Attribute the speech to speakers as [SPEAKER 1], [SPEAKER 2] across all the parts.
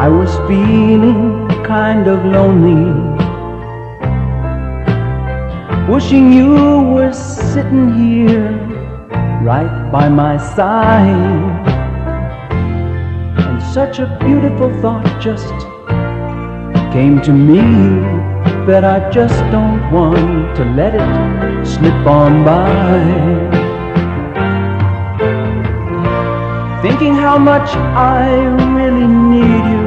[SPEAKER 1] I was feeling kind of lonely. Wishing you were sitting here right by my side. Such a beautiful thought just came to me that I just don't want to let it slip on by. Thinking how much I really need you.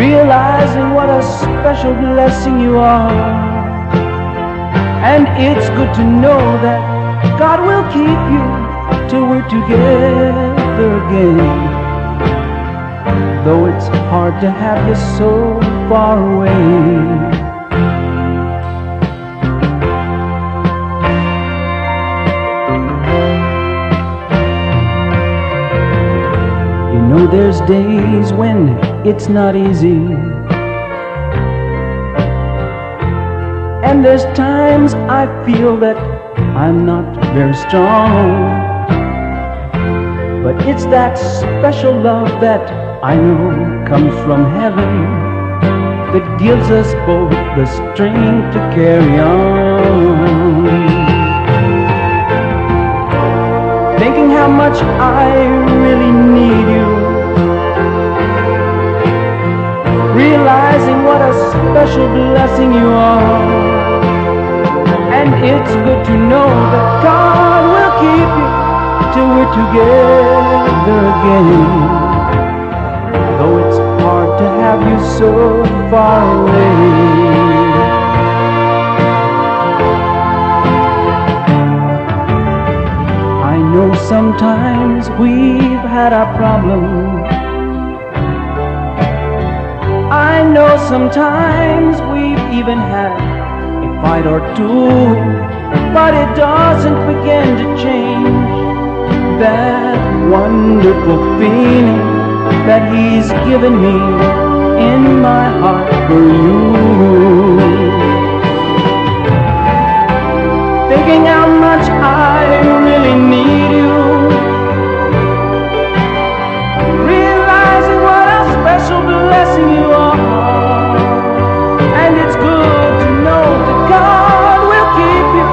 [SPEAKER 1] Realizing what a special blessing you are. And it's good to know that God will keep you till we're together. It's hard to have you so far away. You know there's days when it's not easy. And there's times I feel that I'm not very strong. But it's that special love that I know comes from heaven that gives us both the strength to carry on. Thinking how much I really need you. Realizing what a special blessing you are. And it's good to know that God will keep you till we're together again have you so far away. I know sometimes we've had our problems. I know sometimes we've even had a fight or two, but it doesn't begin to change that wonderful feeling that he's given me in my heart for you. Thinking how much I really need you. Realizing what a special blessing you are. And it's good to know that God will keep you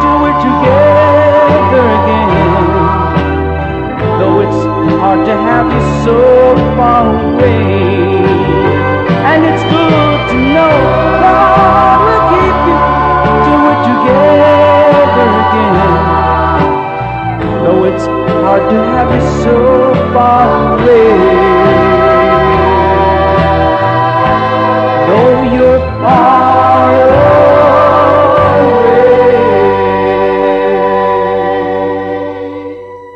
[SPEAKER 1] till we're together again. Though it's hard to have you so far away. بات